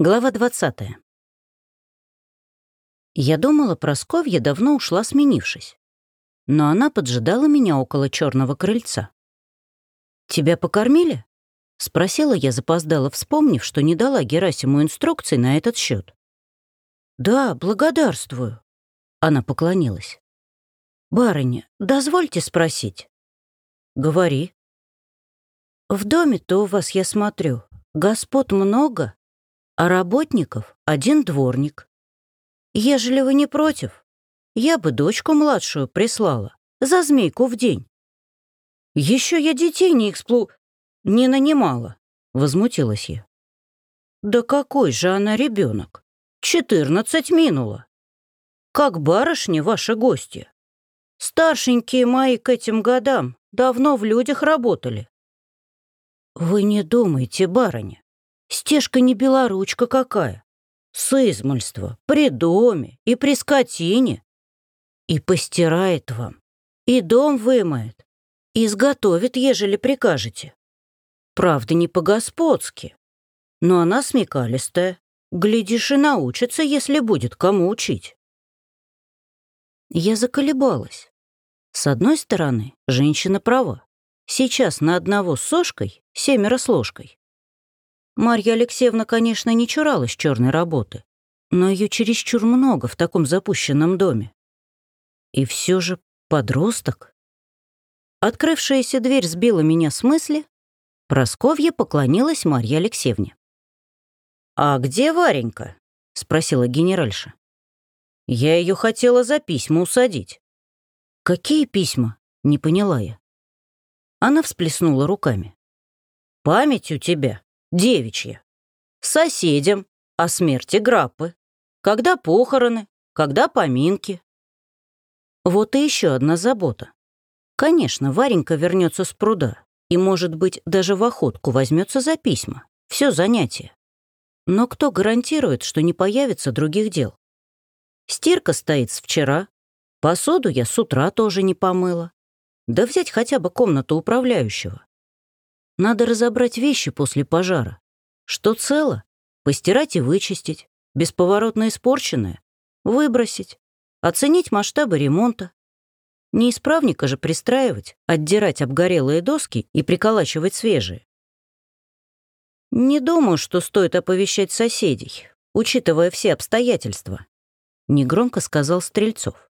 Глава 20. Я думала, Просковья давно ушла, сменившись. Но она поджидала меня около черного крыльца. «Тебя покормили?» — спросила я, запоздала, вспомнив, что не дала Герасиму инструкций на этот счет. «Да, благодарствую», — она поклонилась. «Барыня, дозвольте спросить?» «Говори». «В доме-то у вас, я смотрю, господ много?» А работников один дворник. Ежели вы не против, я бы дочку младшую прислала за змейку в день. Еще я детей не эксплу... не нанимала, возмутилась я. Да какой же она ребенок? Четырнадцать минуло. Как барышни ваши гости. Старшенькие мои к этим годам давно в людях работали. Вы не думайте, барыня, Стежка не белоручка какая. С измольства, при доме и при скотине. И постирает вам, и дом вымоет, и изготовит, ежели прикажете. Правда, не по-господски. Но она смекалистая. Глядишь, и научится, если будет кому учить. Я заколебалась. С одной стороны, женщина права. Сейчас на одного с сошкой семеро с ложкой. Марья Алексеевна, конечно, не чуралась черной работы, но ее чересчур много в таком запущенном доме. И все же подросток. Открывшаяся дверь сбила меня с мысли. Просковья поклонилась Марье Алексеевне. «А где Варенька?» — спросила генеральша. «Я ее хотела за письма усадить». «Какие письма?» — не поняла я. Она всплеснула руками. «Память у тебя девичья. Соседям о смерти Граппы. Когда похороны, когда поминки. Вот и еще одна забота. Конечно, Варенька вернется с пруда и, может быть, даже в охотку возьмется за письма. Все занятие. Но кто гарантирует, что не появится других дел? Стирка стоит с вчера, посуду я с утра тоже не помыла. Да взять хотя бы комнату управляющего. Надо разобрать вещи после пожара. Что цело? Постирать и вычистить. Бесповоротно испорченное? Выбросить. Оценить масштабы ремонта. Неисправника же пристраивать, отдирать обгорелые доски и приколачивать свежие. Не думаю, что стоит оповещать соседей, учитывая все обстоятельства, негромко сказал Стрельцов.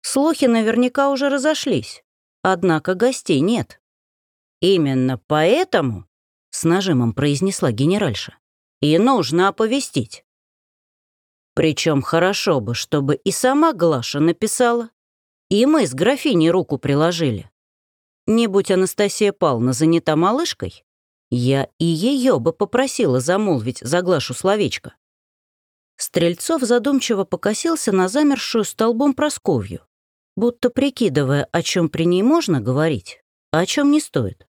Слухи наверняка уже разошлись, однако гостей нет. «Именно поэтому», — с нажимом произнесла генеральша, «и нужно оповестить. Причем хорошо бы, чтобы и сама Глаша написала, и мы с графиней руку приложили. Не будь Анастасия Павловна занята малышкой, я и ее бы попросила замолвить за Глашу словечко». Стрельцов задумчиво покосился на замершую столбом Просковью, будто прикидывая, о чем при ней можно говорить, а о чем не стоит.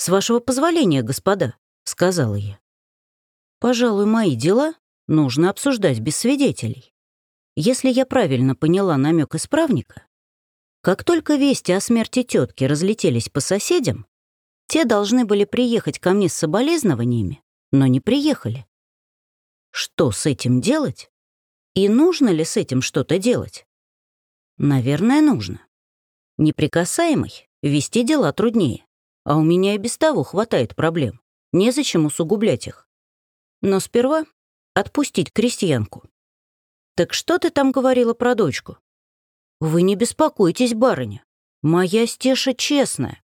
«С вашего позволения, господа», — сказала я. «Пожалуй, мои дела нужно обсуждать без свидетелей. Если я правильно поняла намек исправника, как только вести о смерти тетки разлетелись по соседям, те должны были приехать ко мне с соболезнованиями, но не приехали. Что с этим делать? И нужно ли с этим что-то делать? Наверное, нужно. Неприкасаемый вести дела труднее. А у меня и без того хватает проблем. Незачем усугублять их. Но сперва отпустить крестьянку. Так что ты там говорила про дочку? Вы не беспокойтесь, барыня. Моя стеша честная.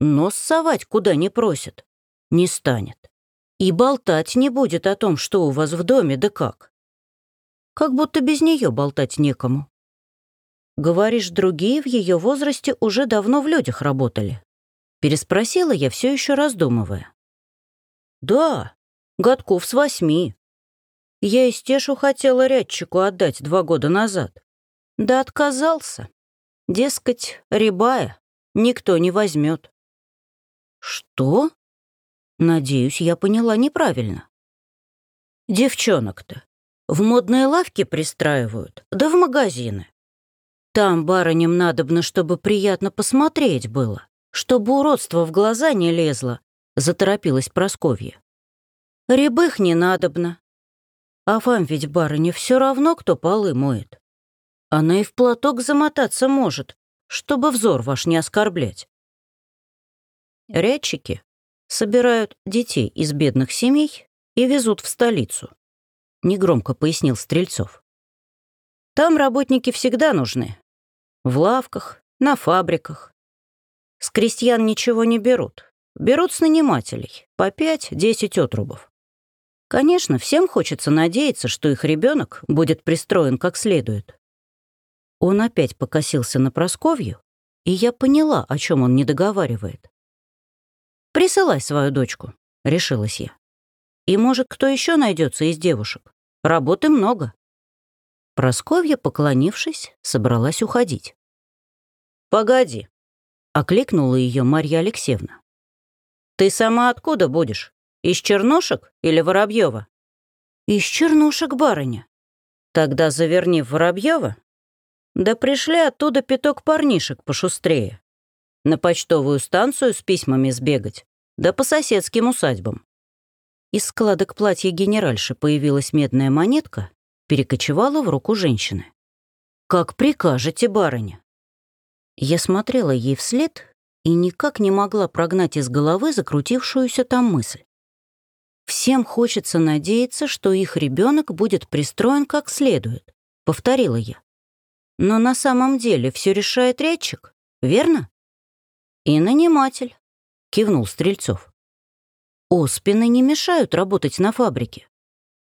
Нос совать куда не просит. Не станет. И болтать не будет о том, что у вас в доме, да как. Как будто без нее болтать некому. Говоришь, другие в ее возрасте уже давно в людях работали. Переспросила я, все еще раздумывая. «Да, годков с восьми. Я и Стешу хотела рядчику отдать два года назад. Да отказался. Дескать, рябая, никто не возьмет. «Что?» Надеюсь, я поняла неправильно. Девчонок-то в модные лавки пристраивают, да в магазины. Там барыням надобно, чтобы приятно посмотреть было чтобы уродство в глаза не лезло, заторопилась Просковья. Рябых не надобно. А вам ведь, барыня, все равно, кто полы моет. Она и в платок замотаться может, чтобы взор ваш не оскорблять. Рядчики собирают детей из бедных семей и везут в столицу, негромко пояснил Стрельцов. Там работники всегда нужны. В лавках, на фабриках. С крестьян ничего не берут. Берут с нанимателей по 5-10 отрубов. Конечно, всем хочется надеяться, что их ребенок будет пристроен как следует. Он опять покосился на Просковью, и я поняла, о чем он не договаривает. «Присылай свою дочку», — решилась я. «И, может, кто еще найдется из девушек? Работы много». Просковья, поклонившись, собралась уходить. «Погоди», — окликнула ее Марья Алексеевна. «Ты сама откуда будешь? Из Чернушек или Воробьева?» «Из Чернушек, барыня». «Тогда заверни в Воробьева. Да пришли оттуда пяток парнишек пошустрее. На почтовую станцию с письмами сбегать, да по соседским усадьбам». Из складок платья генеральши появилась медная монетка, перекочевала в руку женщины. «Как прикажете, барыня?» Я смотрела ей вслед и никак не могла прогнать из головы закрутившуюся там мысль. «Всем хочется надеяться, что их ребенок будет пристроен как следует», — повторила я. «Но на самом деле все решает рядчик, верно?» «И наниматель», — кивнул Стрельцов. «Оспины не мешают работать на фабрике.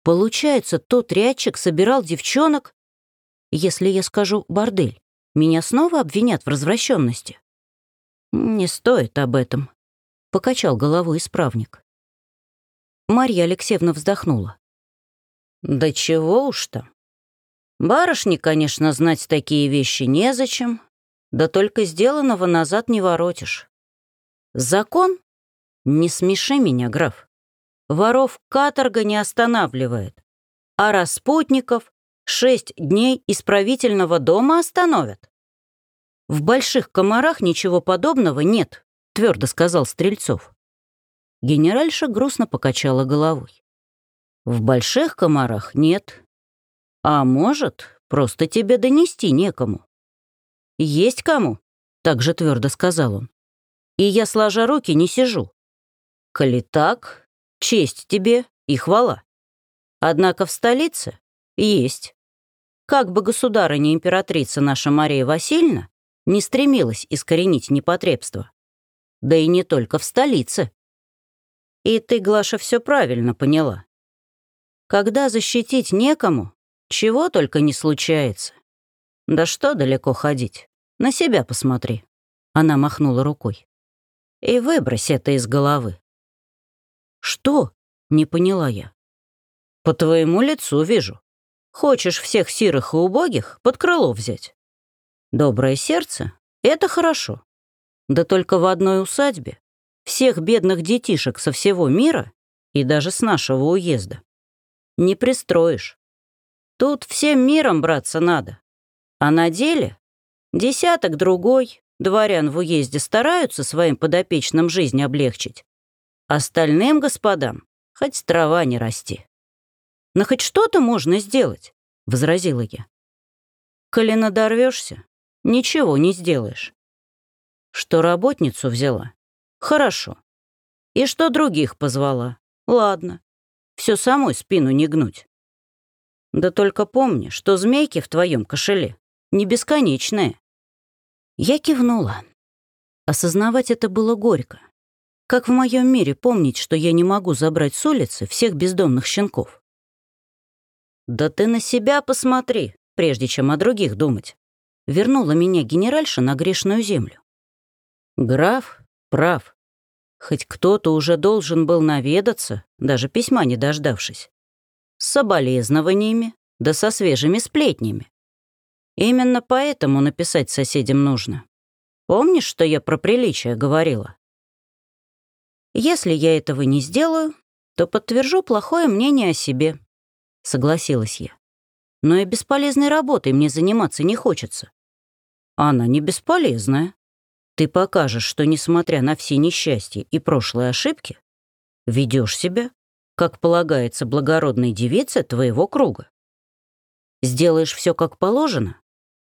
Получается, тот рядчик собирал девчонок, если я скажу «бордель», меня снова обвинят в развращенности. «Не стоит об этом», — покачал головой исправник. Марья Алексеевна вздохнула. «Да чего уж там. Барышне, конечно, знать такие вещи незачем, да только сделанного назад не воротишь. Закон? Не смеши меня, граф. Воров каторга не останавливает, а распутников шесть дней исправительного дома остановят. В больших комарах ничего подобного нет, твердо сказал Стрельцов. Генеральша грустно покачала головой. В больших комарах нет. А может, просто тебе донести некому. Есть кому, также твердо сказал он. И я, сложа руки, не сижу. Коли так, честь тебе и хвала. Однако в столице есть. Как бы государыня-императрица наша Мария Васильевна не стремилась искоренить непотребство. Да и не только в столице. И ты, Глаша, все правильно поняла. Когда защитить некому, чего только не случается. Да что далеко ходить? На себя посмотри. Она махнула рукой. И выбрось это из головы. Что? Не поняла я. По твоему лицу вижу. Хочешь всех сирых и убогих под крыло взять? Доброе сердце — это хорошо. Да только в одной усадьбе всех бедных детишек со всего мира и даже с нашего уезда не пристроишь. Тут всем миром браться надо. А на деле десяток другой дворян в уезде стараются своим подопечным жизнь облегчить. Остальным господам хоть трава не расти. Но хоть что-то можно сделать, — возразила я. Коли надорвешься, ничего не сделаешь. Что работницу взяла? Хорошо. И что других позвала? Ладно. Все самой спину не гнуть. Да только помни, что змейки в твоем кошеле не бесконечные. Я кивнула. Осознавать это было горько. Как в моем мире помнить, что я не могу забрать с улицы всех бездомных щенков? «Да ты на себя посмотри, прежде чем о других думать», — вернула меня генеральша на грешную землю. Граф прав. Хоть кто-то уже должен был наведаться, даже письма не дождавшись. С соболезнованиями, да со свежими сплетнями. Именно поэтому написать соседям нужно. Помнишь, что я про приличие говорила? Если я этого не сделаю, то подтвержу плохое мнение о себе, — согласилась я. «Но и бесполезной работой мне заниматься не хочется». «Она не бесполезная. Ты покажешь, что, несмотря на все несчастья и прошлые ошибки, ведешь себя как полагается благородной девице твоего круга. Сделаешь все как положено,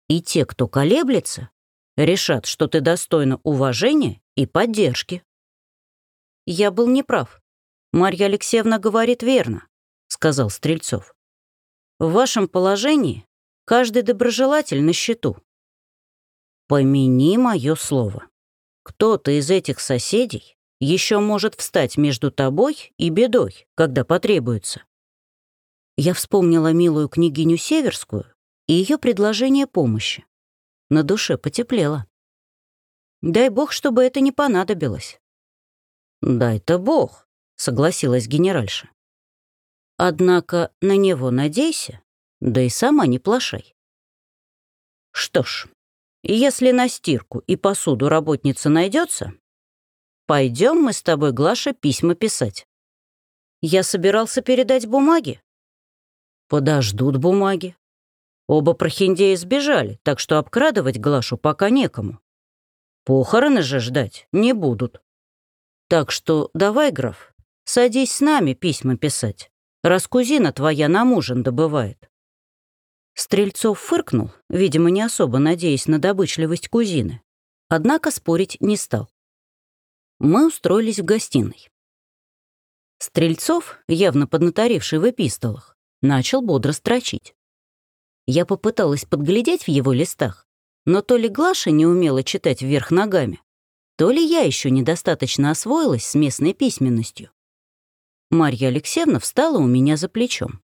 и те, кто колеблется, решат, что ты достойна уважения и поддержки. Я был неправ. Марья Алексеевна говорит верно, сказал Стрельцов. В вашем положении каждый доброжелатель на счету. Помяни мое слово. Кто-то из этих соседей еще может встать между тобой и бедой, когда потребуется. Я вспомнила милую княгиню Северскую и ее предложение помощи. На душе потеплело. Дай бог, чтобы это не понадобилось. «Дай-то бог», — согласилась генеральша. «Однако на него надейся, да и сама не плашай». «Что ж, если на стирку и посуду работница найдется, пойдем мы с тобой, Глаша, письма писать. Я собирался передать бумаги. Подождут бумаги. Оба прохиндея сбежали, так что обкрадывать Глашу пока некому. Похороны же ждать не будут. Так что давай, граф, садись с нами письма писать, раз кузина твоя нам ужин добывает. Стрельцов фыркнул, видимо, не особо надеясь на добычливость кузины, однако спорить не стал. Мы устроились в гостиной. Стрельцов, явно поднаторевший в эпистолах, начал бодро строчить. Я попыталась подглядеть в его листах, но то ли Глаша не умела читать вверх ногами, то ли я еще недостаточно освоилась с местной письменностью. Марья Алексеевна встала у меня за плечом.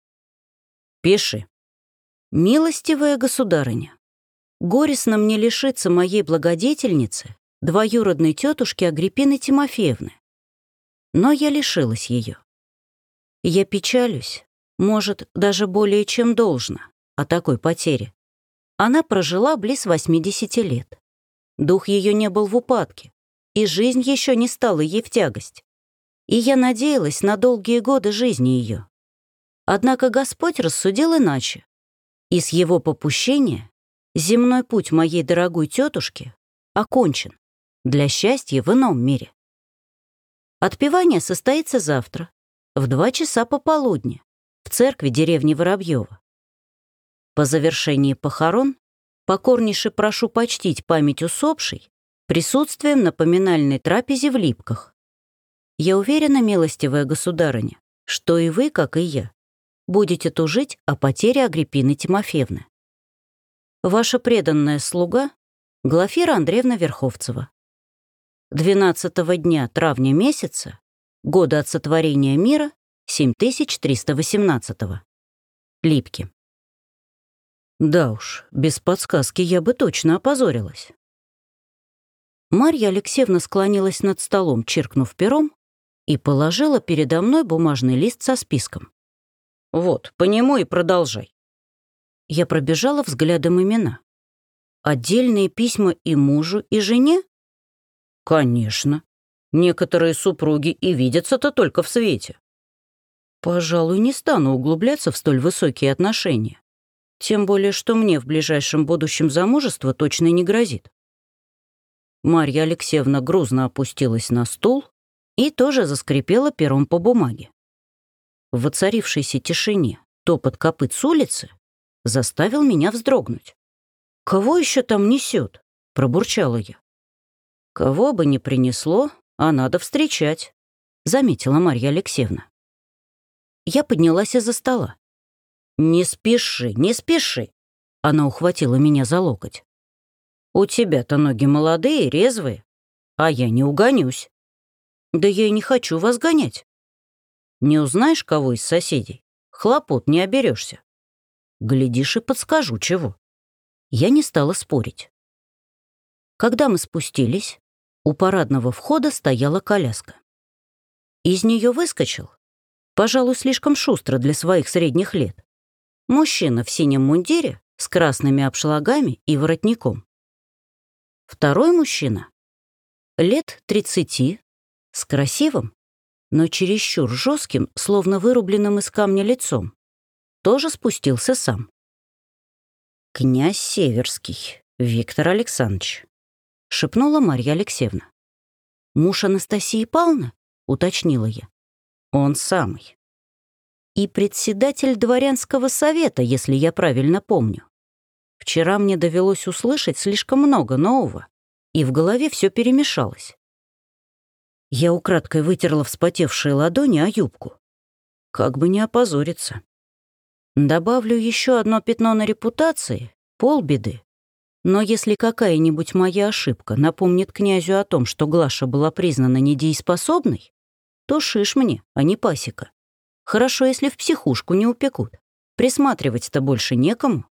«Пиши». «Милостивая государыня, горестно мне лишиться моей благодетельницы, двоюродной тетушки Агриппины Тимофеевны. Но я лишилась ее. Я печалюсь, может, даже более чем должно, о такой потере. Она прожила близ 80 лет. Дух ее не был в упадке, и жизнь еще не стала ей в тягость. И я надеялась на долгие годы жизни ее. Однако Господь рассудил иначе. И с его попущения земной путь моей дорогой тетушки окончен для счастья в ином мире. Отпевание состоится завтра, в два часа пополудни, в церкви деревни Воробьева. По завершении похорон покорнейше прошу почтить память усопшей присутствием на поминальной в Липках. Я уверена, милостивая государыня, что и вы, как и я, будете тужить о потере Агриппины Тимофеевны. Ваша преданная слуга Глафира Андреевна Верховцева. 12 дня травня месяца, года от сотворения мира, 7318 -го. Липки. Да уж, без подсказки я бы точно опозорилась. Марья Алексеевна склонилась над столом, чиркнув пером, и положила передо мной бумажный лист со списком. «Вот, по нему и продолжай». Я пробежала взглядом имена. Отдельные письма и мужу, и жене? Конечно. Некоторые супруги и видятся-то только в свете. Пожалуй, не стану углубляться в столь высокие отношения. Тем более, что мне в ближайшем будущем замужество точно не грозит. Марья Алексеевна грузно опустилась на стул и тоже заскрипела пером по бумаге. В воцарившейся тишине топот копыт с улицы заставил меня вздрогнуть. «Кого еще там несет? пробурчала я. «Кого бы ни принесло, а надо встречать», — заметила Марья Алексеевна. Я поднялась из-за стола. «Не спеши, не спеши!» Она ухватила меня за локоть. «У тебя-то ноги молодые, резвые, а я не угонюсь». «Да я и не хочу вас гонять». «Не узнаешь кого из соседей? Хлопот не оберешься. Глядишь и подскажу чего». Я не стала спорить. Когда мы спустились, у парадного входа стояла коляска. Из нее выскочил, пожалуй, слишком шустро для своих средних лет, Мужчина в синем мундире с красными обшлагами и воротником. Второй мужчина, лет 30, с красивым, но чересчур жестким, словно вырубленным из камня лицом, тоже спустился сам. «Князь Северский, Виктор Александрович», — шепнула Марья Алексеевна. «Муж Анастасии Павловны?» — уточнила я. «Он самый». и председатель дворянского совета, если я правильно помню. Вчера мне довелось услышать слишком много нового, и в голове все перемешалось. Я украдкой вытерла вспотевшие ладони о юбку. Как бы не опозориться. Добавлю еще одно пятно на репутации, полбеды. Но если какая-нибудь моя ошибка напомнит князю о том, что Глаша была признана недееспособной, то шиш мне, а не пасека. Хорошо, если в психушку не упекут. Присматривать-то больше некому.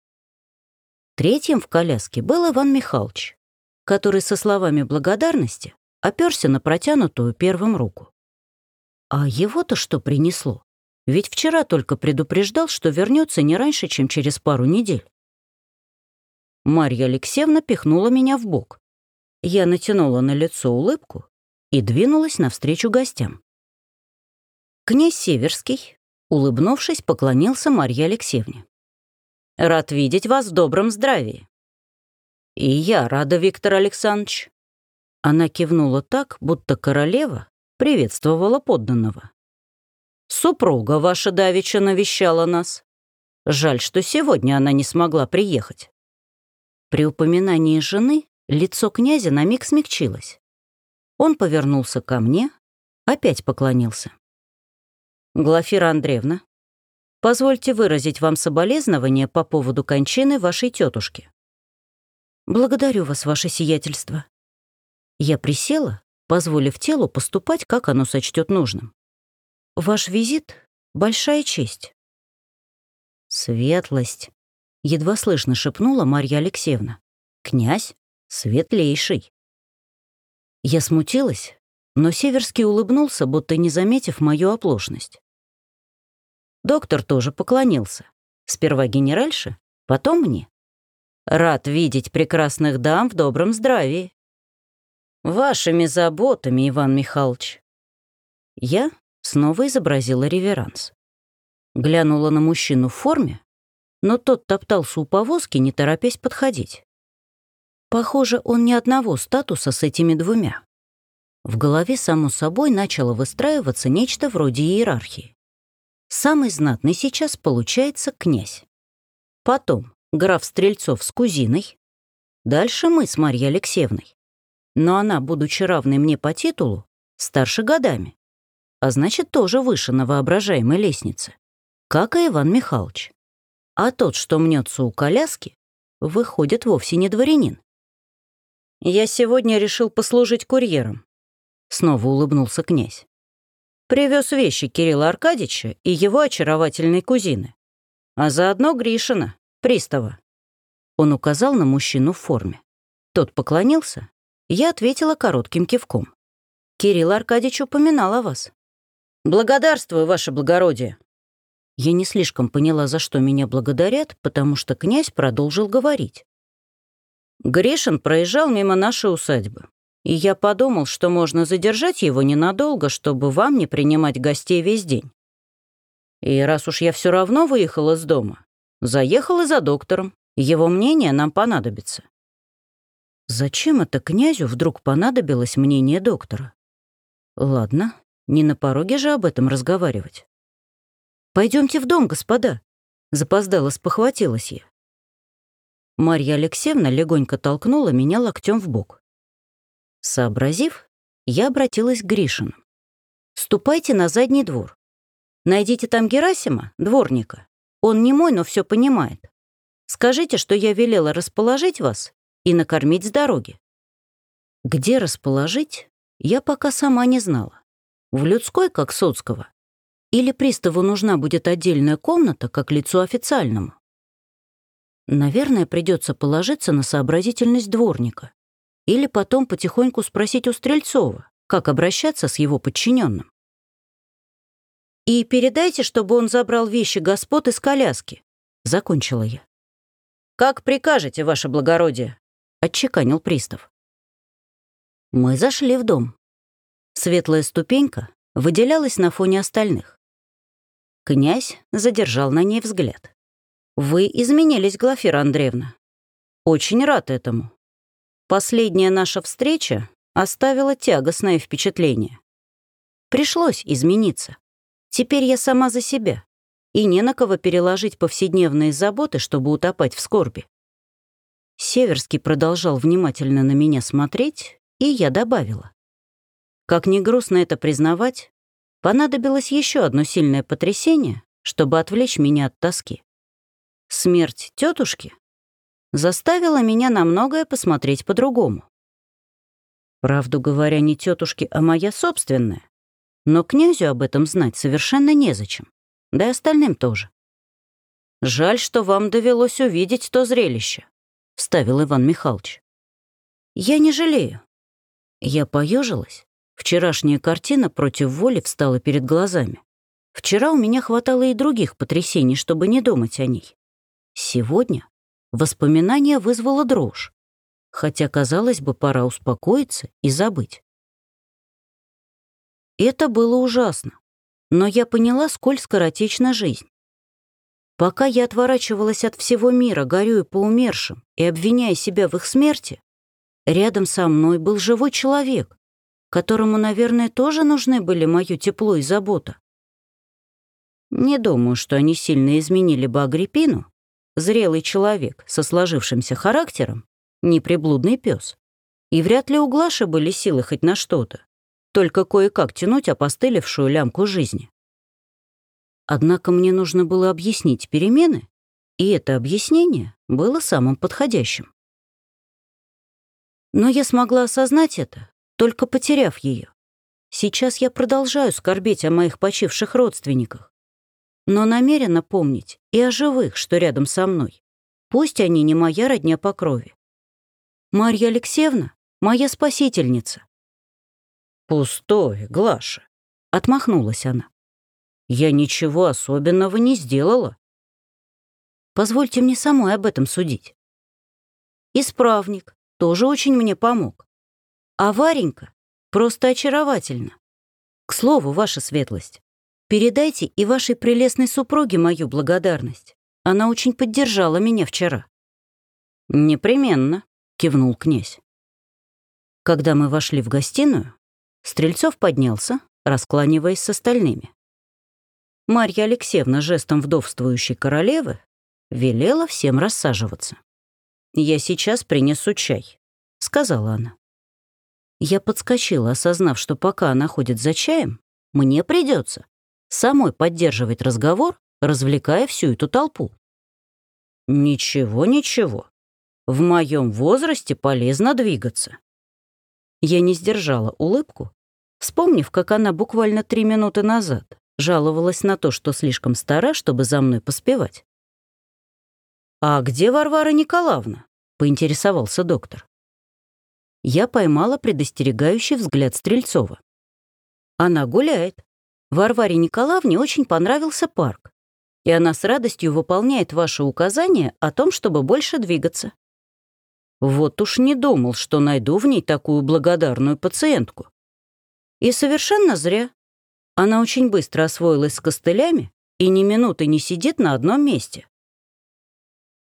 Третьим в коляске был Иван Михайлович, который со словами благодарности оперся на протянутую первым руку. А его-то что принесло? Ведь вчера только предупреждал, что вернется не раньше, чем через пару недель. Марья Алексеевна пихнула меня в бок. Я натянула на лицо улыбку и двинулась навстречу гостям. Князь Северский, улыбнувшись, поклонился Марье Алексеевне. «Рад видеть вас в добром здравии». «И я рада, Виктор Александрович», она кивнула так, будто королева приветствовала подданного. «Супруга ваша давеча навещала нас. Жаль, что сегодня она не смогла приехать». При упоминании жены лицо князя на миг смягчилось. Он повернулся ко мне, опять поклонился. «Глафира Андреевна, позвольте выразить вам соболезнования по поводу кончины вашей тетушки. «Благодарю вас, ваше сиятельство», я присела, позволив телу поступать, как оно сочтет нужным. «Ваш визит — большая честь». «Светлость», — едва слышно шепнула Марья Алексеевна. «Князь светлейший». Я смутилась, но Северский улыбнулся, будто не заметив мою оплошность. Доктор тоже поклонился. Сперва генеральше, потом мне. «Рад видеть прекрасных дам в добром здравии». Вашими заботами, Иван Михайлович. Я снова изобразила реверанс. Глянула на мужчину в форме, но тот топтался у повозки, не торопясь подходить. Похоже, он ни одного статуса с этими двумя. В голове, само собой, начало выстраиваться нечто вроде иерархии. Самый знатный сейчас получается князь. Потом граф Стрельцов с кузиной. Дальше мы с Марьей Алексеевной но она, будучи равной мне по титулу, старше годами, а значит, тоже выше на воображаемой лестнице, как и Иван Михайлович. А тот, что мнется у коляски, выходит вовсе не дворянин. «Я сегодня решил послужить курьером», — снова улыбнулся князь. Привез вещи Кирилла Аркадьевича и его очаровательной кузины, а заодно Гришина, пристава. Он указал на мужчину в форме. Тот поклонился я ответила коротким кивком. «Кирилл Аркадьевич упоминал о вас». «Благодарствую, ваше благородие». Я не слишком поняла, за что меня благодарят, потому что князь продолжил говорить. Гришин проезжал мимо нашей усадьбы, и я подумал, что можно задержать его ненадолго, чтобы вам не принимать гостей весь день. И раз уж я все равно выехал из дома, заехал и за доктором. Его мнение нам понадобится. Зачем это князю вдруг понадобилось мнение доктора? Ладно, не на пороге же об этом разговаривать. Пойдемте в дом, господа. Запоздала, спохватилась я. Марья Алексеевна легонько толкнула меня локтем в бок. Сообразив, я обратилась к Гришину. «Ступайте на задний двор. Найдите там Герасима, дворника. Он не мой, но все понимает. Скажите, что я велела расположить вас и накормить с дороги. Где расположить, я пока сама не знала. В людской, как Соцкого, или приставу нужна будет отдельная комната, как лицу официальному. Наверное, придется положиться на сообразительность дворника или потом потихоньку спросить у Стрельцова, как обращаться с его подчиненным. «И передайте, чтобы он забрал вещи господ из коляски», — закончила я. «Как прикажете, ваше благородие», — отчеканил пристав. Мы зашли в дом. Светлая ступенька выделялась на фоне остальных. Князь задержал на ней взгляд. «Вы изменились, Глафира Андреевна. Очень рад этому. Последняя наша встреча оставила тягостное впечатление. Пришлось измениться. Теперь я сама за себя. и не на кого переложить повседневные заботы, чтобы утопать в скорби. Северский продолжал внимательно на меня смотреть, и я добавила. Как ни грустно это признавать, понадобилось еще одно сильное потрясение, чтобы отвлечь меня от тоски. Смерть тетушки заставила меня на многое посмотреть по-другому. Правду говоря, не тетушки, а моя собственная. Но князю об этом знать совершенно незачем. Да и остальным тоже. «Жаль, что вам довелось увидеть то зрелище», — вставил Иван Михайлович. «Я не жалею». Я поежилась. Вчерашняя картина против воли встала перед глазами. Вчера у меня хватало и других потрясений, чтобы не думать о ней. Сегодня воспоминание вызвало дрожь хотя, казалось бы, пора успокоиться и забыть. Это было ужасно, но я поняла, сколь скоротечна жизнь. Пока я отворачивалась от всего мира, горюя по умершим и обвиняя себя в их смерти, рядом со мной был живой человек, которому, наверное, тоже нужны были мое тепло и забота. Не думаю, что они сильно изменили бы Агриппину, зрелый человек со сложившимся характером неприблудный пес. И вряд ли у Глаши были силы хоть на что-то, только кое-как тянуть опостылевшую лямку жизни. Однако мне нужно было объяснить перемены, и это объяснение было самым подходящим. Но я смогла осознать это, только потеряв ее. Сейчас я продолжаю скорбеть о моих почивших родственниках, но намерена помнить и о живых, что рядом со мной. Пусть они не моя родня по крови. Марья Алексеевна — моя спасительница». «Пустое, Глаша», — отмахнулась она. «Я ничего особенного не сделала». «Позвольте мне самой об этом судить». «Исправник тоже очень мне помог. А Варенька просто очаровательна. К слову, ваша светлость, передайте и вашей прелестной супруге мою благодарность. Она очень поддержала меня вчера». «Непременно», — кивнул князь. Когда мы вошли в гостиную, Стрельцов поднялся, раскланиваясь с остальными. Марья Алексеевна жестом вдовствующей королевы велела всем рассаживаться. «Я сейчас принесу чай», — сказала она. Я подскочила, осознав, что пока она ходит за чаем, мне придется самой поддерживать разговор, развлекая всю эту толпу. «Ничего, ничего», в моем возрасте полезно двигаться. Я не сдержала улыбку, вспомнив, как она буквально три минуты назад жаловалась на то, что слишком стара, чтобы за мной поспевать. «А где Варвара Николаевна?» — поинтересовался доктор. Я поймала предостерегающий взгляд Стрельцова. «Она гуляет. Варваре Николаевне очень понравился парк, и она с радостью выполняет ваши указания о том, чтобы больше двигаться. Вот уж не думал, что найду в ней такую благодарную пациентку. И совершенно зря. Она очень быстро освоилась с костылями и ни минуты не сидит на одном месте.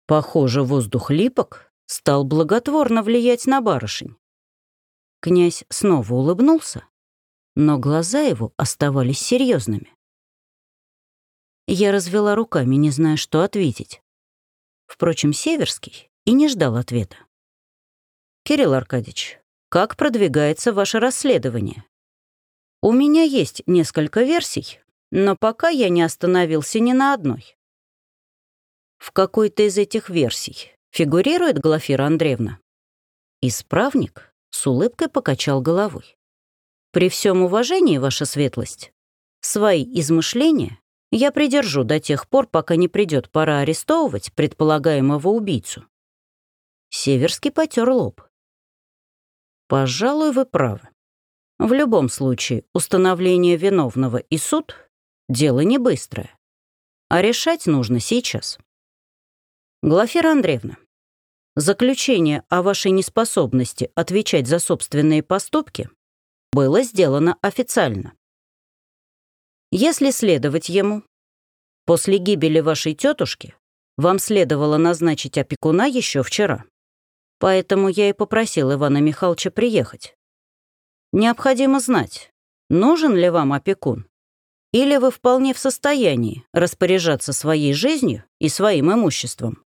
Похоже, воздух липок стал благотворно влиять на барышень. Князь снова улыбнулся, но глаза его оставались серьезными. Я развела руками, не зная, что ответить. Впрочем, Северский и не ждал ответа. «Кирилл Аркадьевич, как продвигается ваше расследование?» «У меня есть несколько версий, но пока я не остановился ни на одной». «В какой-то из этих версий фигурирует Глафира Андреевна?» Исправник с улыбкой покачал головой. «При всем уважении, ваша светлость, свои измышления я придержу до тех пор, пока не придет пора арестовывать предполагаемого убийцу». Северский потер лоб. Пожалуй, вы правы. В любом случае, установление виновного и суд — дело не быстрое. А решать нужно сейчас. Глафира Андреевна, заключение о вашей неспособности отвечать за собственные поступки было сделано официально. Если следовать ему, после гибели вашей тетушки вам следовало назначить опекуна еще вчера. Поэтому я и попросил Ивана Михайловича приехать. Необходимо знать, нужен ли вам опекун. Или вы вполне в состоянии распоряжаться своей жизнью и своим имуществом?